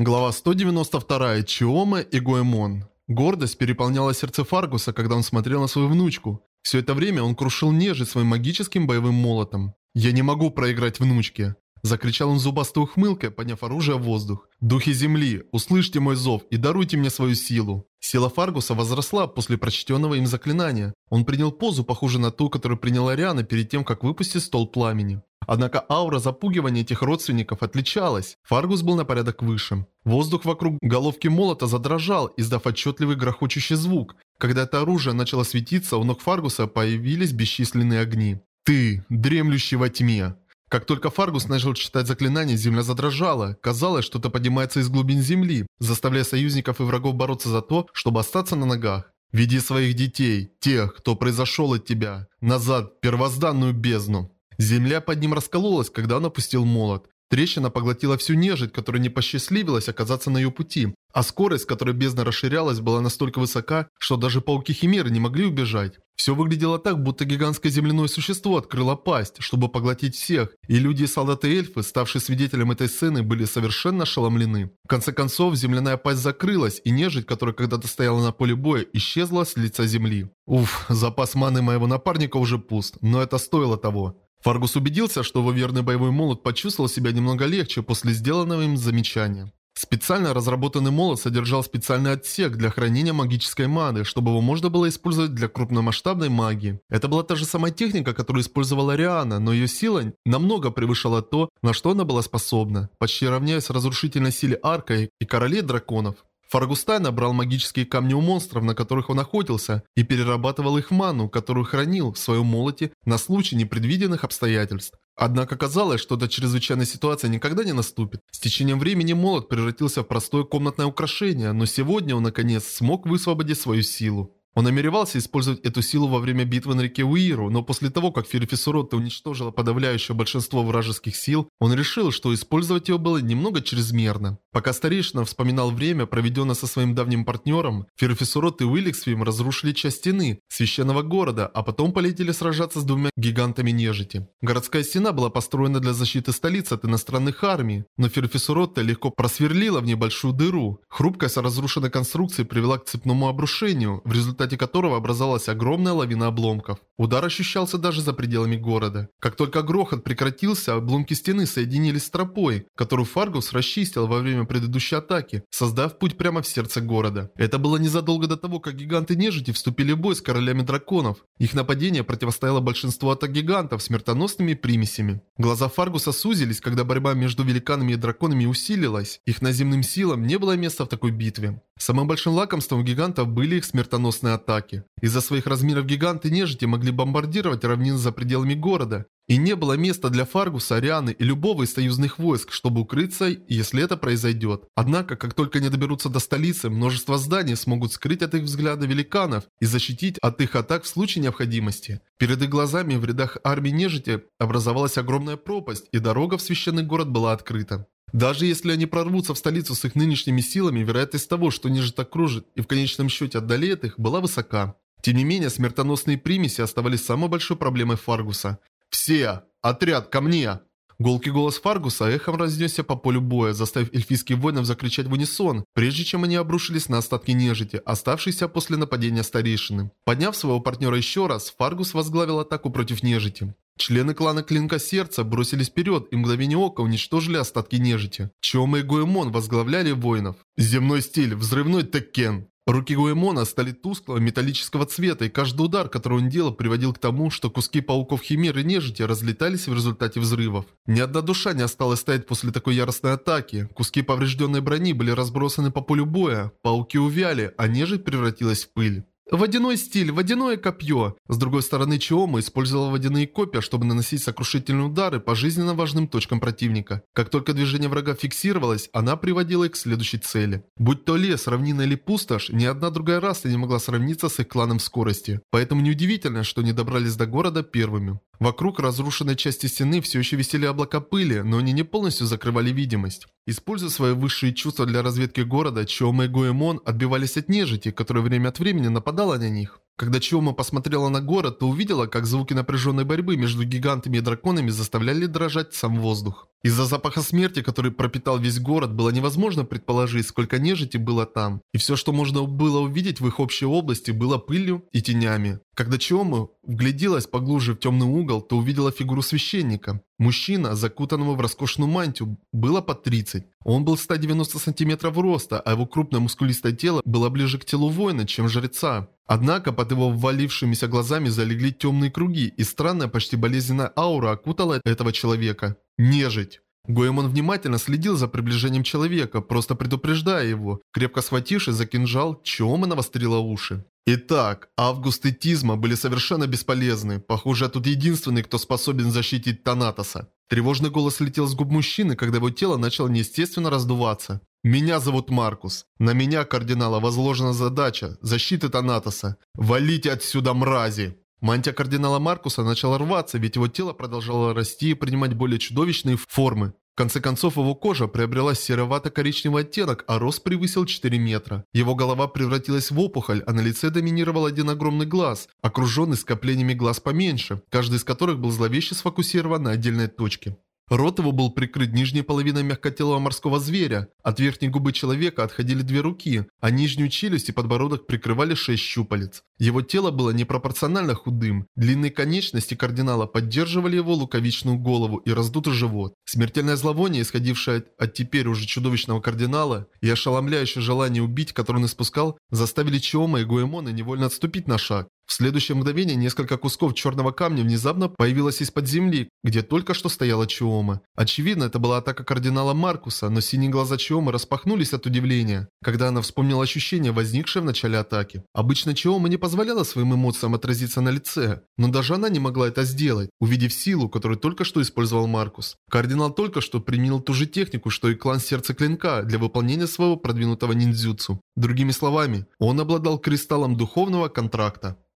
Глава 192. Чиома и Гоэмон. Гордость переполняла сердце Фаргуса, когда он смотрел на свою внучку. Все это время он крушил нежить своим магическим боевым молотом. «Я не могу проиграть внучке!» Закричал он зубастой ухмылкой, подняв оружие в воздух. «Духи земли, услышьте мой зов и даруйте мне свою силу!» Сила Фаргуса возросла после прочтенного им заклинания. Он принял позу, похожую на ту, которую приняла Ариана перед тем, как выпустить стол пламени. Однако аура запугивания этих родственников отличалась. Фаргус был на порядок выше. Воздух вокруг головки молота задрожал, издав отчетливый грохочущий звук. Когда это оружие начало светиться, у ног Фаргуса появились бесчисленные огни. «Ты, дремлющий во тьме!» Как только Фаргус начал читать заклинание, земля задрожала. Казалось, что-то поднимается из глубин земли, заставляя союзников и врагов бороться за то, чтобы остаться на ногах. «Веди своих детей, тех, кто произошел от тебя, назад в первозданную бездну!» Земля под ним раскололась, когда он опустил молот. Трещина поглотила всю нежить, которая не посчастливилась оказаться на ее пути, а скорость, с которой бездна расширялась, была настолько высока, что даже пауки-химеры не могли убежать. Все выглядело так, будто гигантское земляное существо открыло пасть, чтобы поглотить всех, и люди и солдаты-эльфы, ставшие свидетелем этой сцены, были совершенно ошеломлены. В конце концов, земляная пасть закрылась, и нежить, которая когда-то стояла на поле боя, исчезла с лица земли. Уф, запас маны моего напарника уже пуст, но это стоило того. Фаргус убедился, что его верный боевой молот почувствовал себя немного легче после сделанного им замечания. Специально разработанный молот содержал специальный отсек для хранения магической маны, чтобы его можно было использовать для крупномасштабной магии. Это была та же самая техника, которую использовала Риана, но ее сила намного превышала то, на что она была способна, почти равняясь разрушительной силе Арка и Королей Драконов. Фаргустай набрал магические камни у монстров, на которых он охотился, и перерабатывал их в ману, которую хранил в своем молоте на случай непредвиденных обстоятельств. Однако казалось, что эта чрезвычайная ситуация никогда не наступит. С течением времени молот превратился в простое комнатное украшение, но сегодня он наконец смог высвободить свою силу. Он намеревался использовать эту силу во время битвы на реке Уиру, но после того, как Ферифисуротта уничтожила подавляющее большинство вражеских сил, он решил, что использовать его было немного чрезмерно. Пока старейшина вспоминал время, проведенное со своим давним партнером, Ферифисурот и Уилликсвим разрушили часть стены священного города, а потом полетели сражаться с двумя гигантами нежити. Городская стена была построена для защиты столицы от иностранных армий, но Ферифисуротта легко просверлила в ней большую дыру. Хрупкость разрушенной конструкции привела к цепному обрушению, в результате которого образовалась огромная лавина обломков. Удар ощущался даже за пределами города. Как только грохот прекратился, обломки стены соединились с тропой, которую Фаргус расчистил во время предыдущей атаки, создав путь прямо в сердце города. Это было незадолго до того, как гиганты нежити вступили в бой с королями драконов. Их нападение противостояло большинству атак гигантов смертоносными примесями. Глаза Фаргуса сузились, когда борьба между великанами и драконами усилилась. Их наземным силам не было места в такой битве. Самым большим лакомством гигантов были их смертоносные атаки. Из-за своих размеров гиганты нежити могли бомбардировать равнины за пределами города. И не было места для Фаргуса, Арианы и любого из союзных войск, чтобы укрыться, если это произойдет. Однако, как только они доберутся до столицы, множество зданий смогут скрыть от их взгляда великанов и защитить от их атак в случае необходимости. Перед их глазами в рядах армии нежити образовалась огромная пропасть, и дорога в священный город была открыта. Даже если они прорвутся в столицу с их нынешними силами, вероятность того, что нежить окружит и в конечном счете отдалеет их, была высока. Тем не менее, смертоносные примеси оставались самой большой проблемой Фаргуса. «Все! Отряд, ко мне!» Голкий голос Фаргуса эхом разнесся по полю боя, заставив эльфийских воинов закричать в унисон, прежде чем они обрушились на остатки нежити, оставшиеся после нападения старейшины. Подняв своего партнера еще раз, Фаргус возглавил атаку против нежити. Члены клана Клинка Сердца бросились вперед и мгновение ока уничтожили остатки нежити. Чома и Гоэмон возглавляли воинов. Земной стиль, взрывной Теккен. Руки Гуэмона стали тусклого металлического цвета, и каждый удар, который он делал, приводил к тому, что куски пауков Химеры и нежити разлетались в результате взрывов. Ни одна душа не осталась стоять после такой яростной атаки. Куски поврежденной брони были разбросаны по полю боя, пауки увяли, а нежить превратилась в пыль. Водяной стиль, водяное копье. С другой стороны, Чиома использовала водяные копья, чтобы наносить сокрушительные удары по жизненно важным точкам противника. Как только движение врага фиксировалось, она приводила их к следующей цели. Будь то лес, равнина или пустошь, ни одна другая раса не могла сравниться с их кланом скорости. Поэтому неудивительно, что они добрались до города первыми. Вокруг разрушенной части стены все еще висели облака пыли, но они не полностью закрывали видимость. Используя свои высшие чувства для разведки города, Чома и Гоэмон отбивались от нежити, которая время от времени нападала на них. Когда Чиома посмотрела на город, то увидела, как звуки напряженной борьбы между гигантами и драконами заставляли дрожать сам воздух. Из-за запаха смерти, который пропитал весь город, было невозможно предположить, сколько нежити было там. И все, что можно было увидеть в их общей области, было пылью и тенями. Когда Чиома вгляделась поглубже в темный угол, то увидела фигуру священника. Мужчина, закутанного в роскошную мантию, было под 30. Он был 190 сантиметров роста, а его крупное мускулистое тело было ближе к телу воина, чем жреца. Однако под его ввалившимися глазами залегли темные круги, и странная, почти болезненная аура окутала этого человека. Нежить. Гоэмон внимательно следил за приближением человека, просто предупреждая его. Крепко схватившись за кинжал, Чиома навострила уши. Итак, Август и Тизма были совершенно бесполезны. Похоже, я тут единственный, кто способен защитить Танатоса. Тревожный голос летел с губ мужчины, когда его тело начало неестественно раздуваться. «Меня зовут Маркус. На меня, кардинала, возложена задача защиты Танатоса. Валите отсюда, мрази!» Мантия кардинала Маркуса начала рваться, ведь его тело продолжало расти и принимать более чудовищные формы. В конце концов, его кожа приобрела серовато-коричневый оттенок, а рост превысил 4 метра. Его голова превратилась в опухоль, а на лице доминировал один огромный глаз, окруженный скоплениями глаз поменьше, каждый из которых был зловеще сфокусирован на отдельной точке. Рот его был прикрыт нижней половиной мягкотелого морского зверя. От верхней губы человека отходили две руки, а нижнюю челюсть и подбородок прикрывали шесть щупалец. Его тело было непропорционально худым. Длинные конечности кардинала поддерживали его луковичную голову и раздутый живот. Смертельное зловоние, исходившее от теперь уже чудовищного кардинала, и ошеломляющее желание убить, которое он испускал, заставили Чиома и Гуэмона невольно отступить на шаг. В следующее мгновение несколько кусков черного камня внезапно появилось из-под земли, где только что стояла Чиома. Очевидно, это была атака кардинала Маркуса, но синие глаза Чиомы распахнулись от удивления, когда она вспомнила ощущение, возникшее в начале атаки. Обычно Чиома не позволяла своим эмоциям отразиться на лице, но даже она не могла это сделать, увидев силу, которую только что использовал Маркус. Кардинал только что применил ту же технику, что и клан Сердца Клинка для выполнения своего продвинутого ниндзюцу. Другими словами, он обладал кристаллом духовного контракта.